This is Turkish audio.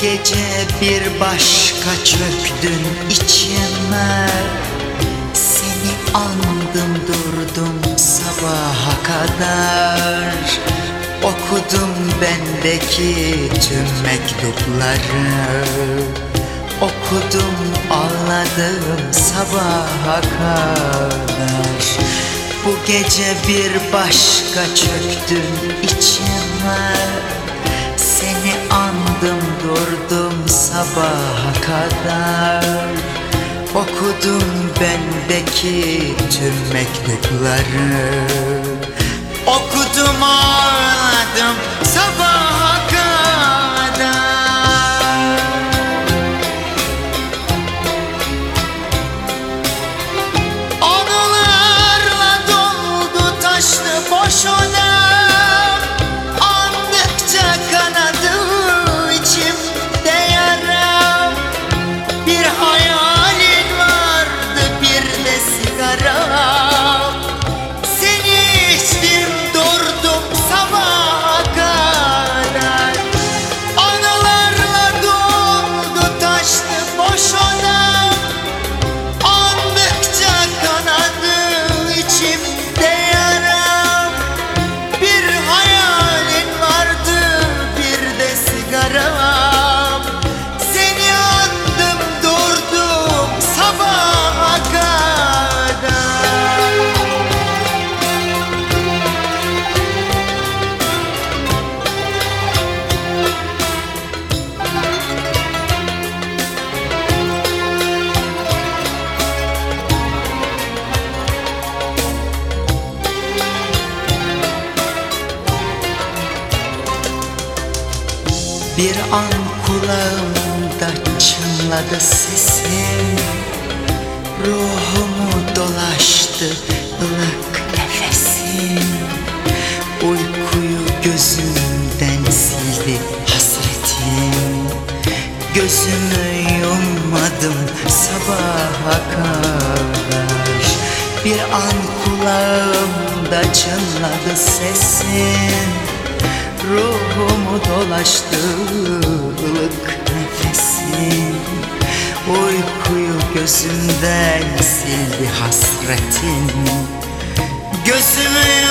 gece bir başka çöktün içime. Seni andım durdum sabaha kadar. Okudum bendeki tüm mektupları. Okudum ağladım sabaha kadar. Bu gece bir başka çöktün içime sabaha kadar Okudum bendeki tüm mektupları. Okudum ağladım Bir an kulağımda çınladı sesin Ruhumu dolaştı ılık nefesin Uykuyu gözümden sildi hasretin Gözümü yummadım sabaha kadar. Bir an kulağımda çınladı sesin dolaştı ılık nefesin Uykuyu gözümden sildi hasretin. Gözümün